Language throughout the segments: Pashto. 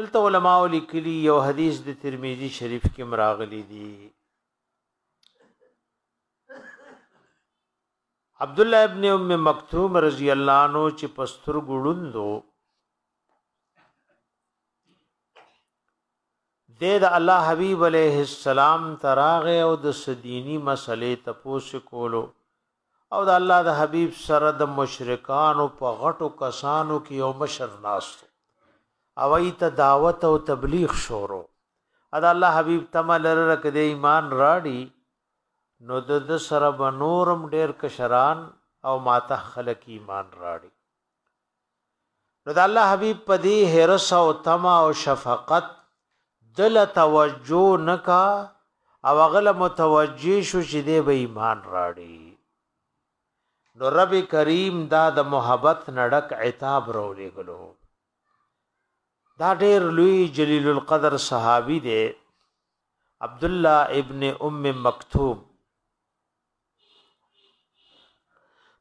دلته علماء لیکلي یو حدیث د ترمذی شریف کې مراغلی دی عبد الله ابن ام مکتوم رضی الله عنه چې پستر ګړوندو دی د الله حبیب علیه السلام ته راغی او د څه دیني مسلې تپوس یې کولو او د الله د حبیب سره د مشرکانو په غټو کسانو کې یو مشر ناست او ای ته دعوت او تبلیغ شورو ا د الله حبیب تمه لره کې د ایمان راړي نو د سره بنورم ډیر کشران او ماته خلک ایمان راړي نو د الله حبیب په دی هرس او طمع او شفقت دل توجه نکا او غل متوجه شو چې دی به ایمان راړي نو رب کریم دا د محبت نړک عتاب رولې غلو دا ډېر لوی جلیل القدر صحابي دی عبد الله ابن ام مکتوب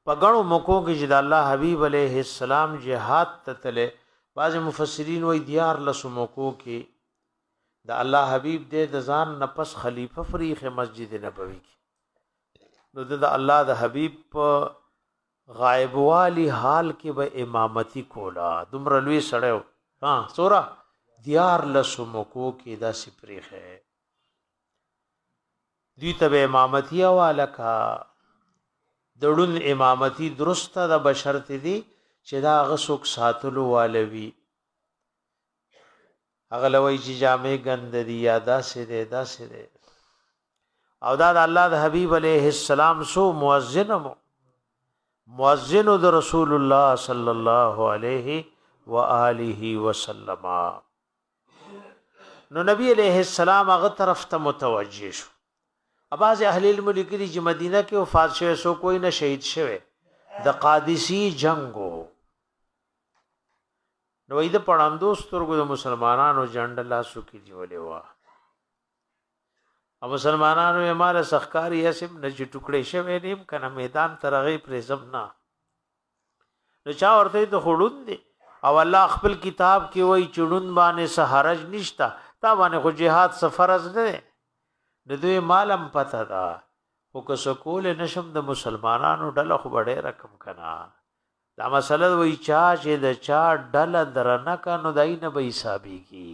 په غنو مکو کې چې د الله حبيب عليه السلام جهاد ته تله بعض مفسرین وایي دیار لسو مکو کې د الله حبيب د ځان نفس خلیفہ فریخ مسجد نبوي کې نو د الله د حبيب په غائب والی حال کې به امامتی کولا دومره لوی سړیو ها سورا دیار لسو مکو کې دا سپریخه دوی ته به امامتي حواله کا دړون امامتي درسته د بشرت دي چې دا غسوک ساتلو والوي اغلوي چې جامع غند دي یا داسې ده داسې ده او دا د الله د حبيب عليه السلام سو مؤذن مو مؤذن د رسول الله صلی الله علیه و آله وسلم نو نبی علیہ السلام هغه طرف ته متوجه شو اباز اهل علم لیکلي چې مدینه کې وفات شوه سو کوئی نه شهید شوه د قادسی جنگو نو اې د پړاندو سترګو د مسلمانانو جنډ لاسو کې دی ولې وا او مسلمانانو یې مال سخکاری اسم نه چې ټوکړې شوه نیم کنه میدان ترغه پرې زم نه نو چا ورته ته خړون دی او الله خپل کتاب کې وای چړون باندې سحرج نشتا تا باندې خو جهاد سفرز نه د دوی مالم پته دا او که سکول نشم د مسلمانانو ډله خو ډېر رقم کنا دا مسله وای چا چې د چا ډله درنه کنو دای نه به حسابي کی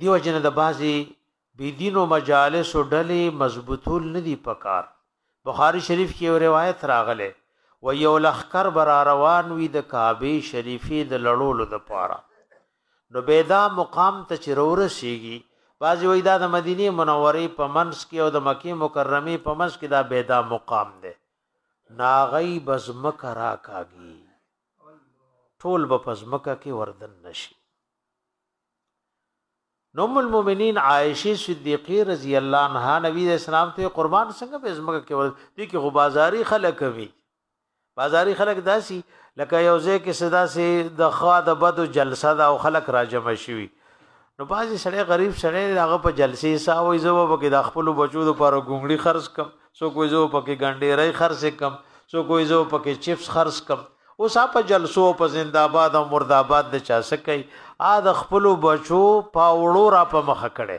دیو جن د بازي بيدینو مجالس ډلې مضبوطول ندي پکار بخاری شریف کې یو روایت راغله و یو لخر بر روان وي د کعبه شریفې د لړولو د پاره نو بيدا مقام ته چرور سیږي بعضی وای دا د مدینه منورې په منس کې او د مکه مکرمه په منس کې دا بيدا مقام دی ناغي بزمک راکاږي ټول به پزمکه کې وردن نشي نوم المؤمنین عائشه صدیقه رضی الله عنها نبی اسلام ته قربان څنګه به زمګه کې ورته دي کې خو بازاري خلک وي بازاري خلک داسي لکه یو ځای کې صدا سي د خوا د بدو جلسه دا او خلک راجم شي نو بازي سړی غریب سړی هغه په جلسې سا وي زو په کې د خپل بچو لپاره ګونګړي خرج کم سو کوی زو په کې ګنډې رای خرج کم سو کوی زو په کې چپس خرج کم اوس ها په جلسو او په زنداباد او مرداباد د چا څه کوي ا د خپل بچو پاوړو را په مخه کړي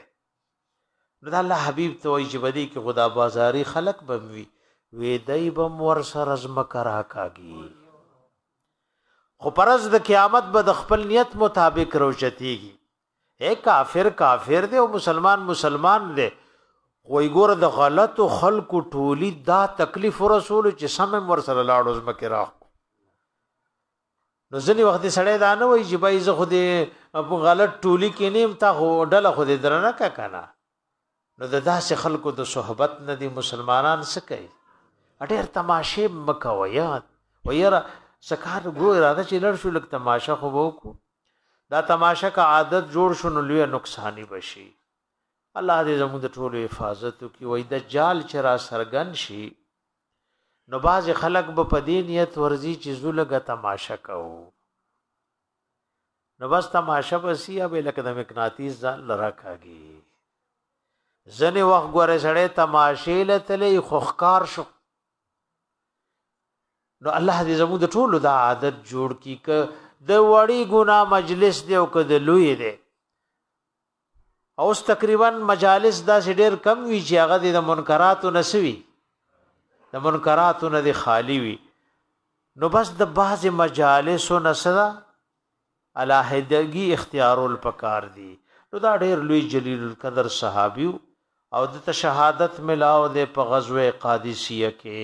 نو د الله حبيب ته وایي چې بدی کې خدا بازاري خلق بموي وی دای بم ور سره زمکه راکاږي خو پرز د قیامت به د خپل نیت مطابق روچتیږي اے کافر کافر دی او مسلمان مسلمان دی خو ګور د غلط خلکو ټولی دا تکلیف رسول چې سمم ور سره لاړو زمکه راخ نو ځنی وخت سړی دا نه وای چې بای زه خو دې غلط ټولی کې نیم تا خو ډله خو دې درنه کا کنه نو د داسې خلکو د صحبت نه دي مسلمانان څه کوي ډېر تماشې مه کوه یاد و یاره څه کار ګو اراده چې لړ شو لږ تماشه خو به وکړو دا تماشه که عادت جوړ شو نو لوی نقصانی به شي الله دې زموږ د ټولو حفاظت وکړي وای دجال چې را سرګن شي نو بعضې خلک به په دې نیت ورځي چې زه لږه تماشه کوو نو بس تماشه بسی به لکه د مقناطیس ځان لره کاږي ځنې وخت ګوره سړی تماشې لتلې خوخکار شو نو الله دې زموږ د ټولو دا عادت جوړ کی ک د وړي ګنا مجلس دی او ک د لوی دی اوس تقریبا مجالس داسې ډېر کم وی چې هغه د منکراتو نسوي د منکراتو نه دی خالی وي نو بس د بعض مجالسو نسدا الہدګي اختیارول پکار دي نو دا ډېر لوی جلیل القدر صحابي او د شهادت ملاو د په غزوه قادسیه کې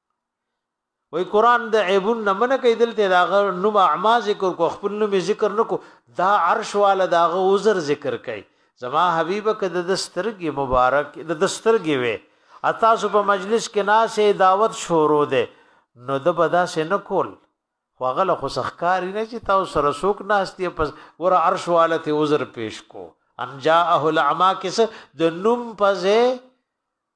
وای قران د عیبون نه منه کوي دلته دا غ نوم اعما ذکر کو خپل نوم ذکر نکو دا عرش والا دا غ عذر ذکر کوي زما حبیب کده د سترګې مبارک د دسترګې وي اتا سو په مجلس کې ناسه دعوت شروع ده نو د بدا سه نه کول واغله خو سخکاری نه چې تاسو سره سوک ناشتي پس ور عرش والا ته عذر پیش کو ان جاءه الاعما کس د نوم پزه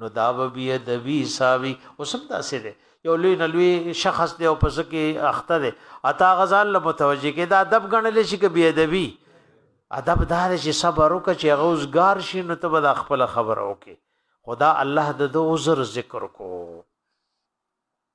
نو دا به بی ادبی حسابي اوس هم داسې دی یو لوی نه لوی شخص دی او پس کې اخته دی اتا غزان له متوجه کې دا ادب غنل شي کې بی ادبی ادب دار چې صبر وکړي چې غوزګار شي نو ته به خپل خبر وکړي خدا الله د عذر ذکر کو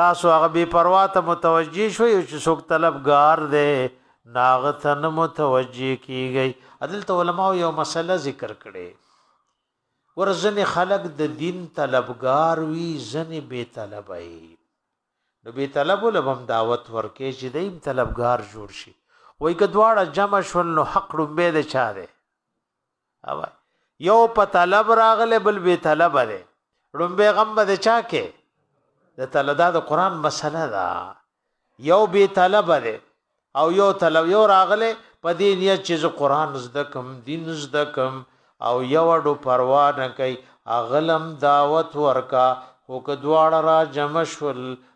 تاسو هغه بی پروا ته متوجه شوی او چې څوک طلب ګار دی ناغه ته نه متوجه کیږي عدل ته علماء یو مسله ذکر کړي ورزنه خلق د دین طلبگار وی زنه بے طلب ای نو بے طلب لبم دعوت ورکې چې دیم طلبگار جوړ شي وای کدواړه جمع شول نو حق لومبه د چا ده اوه یو په طلب راغله بل به طلب ده لومبه غم به چا کې د طلدا د قران مسله ده یو به طلب ده او یو طلب یو راغله په دې نیت چې زه قران زده کوم دین زده کوم او یو ډو پروا نه کوي اغلم دعوت ورکا او کدواړه را جمع شول